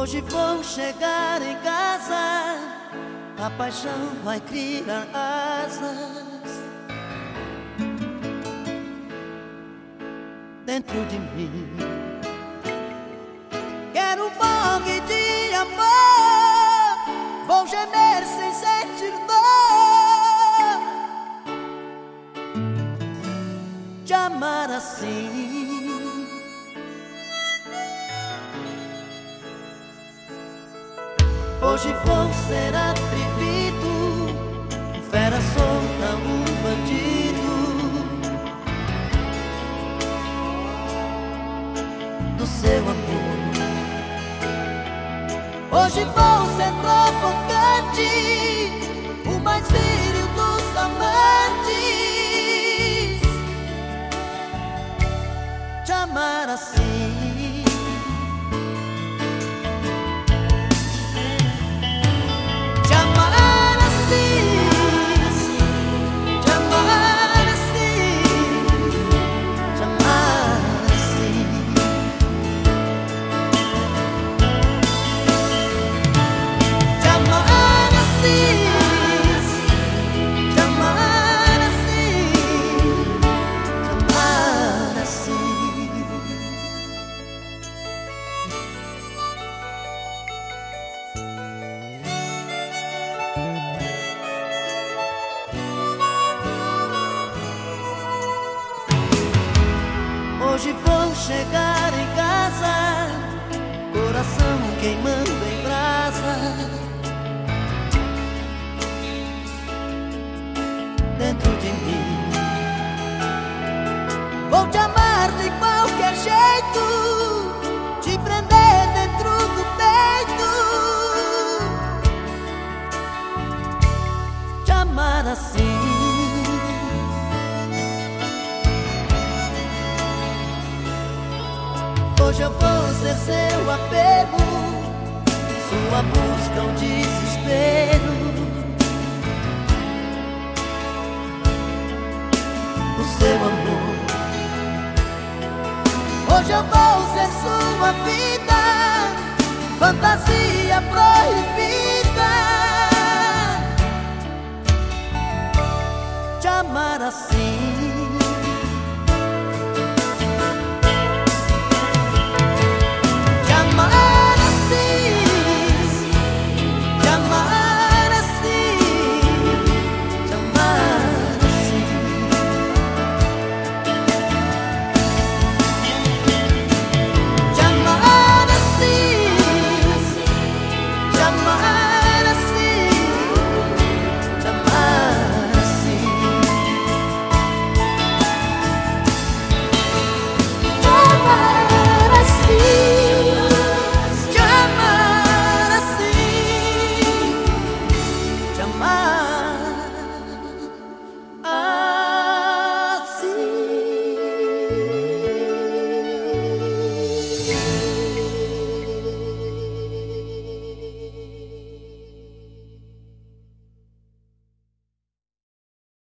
Hoje vou chegar em casa, a paixão vai criar asas dentro de mim. Quero um pouco de amor, vou gemer sem sentir dor. Te amar assim. Hoje vou ser atrevido, fera solta, um bandido do seu amor. Hoje vou ser provocante, o mais viril dos amantes. Te amar assim. Hoje vou chegar em casa, coração queimando em brasa. Dentro de mim, vou te amar de qualquer jeito, te prender dentro do peito, te amar assim. Hoje eu vou ser seu apego, sua busca, um desespero. O seu amor. Hoje eu vou ser sua vida, fantasia proibida.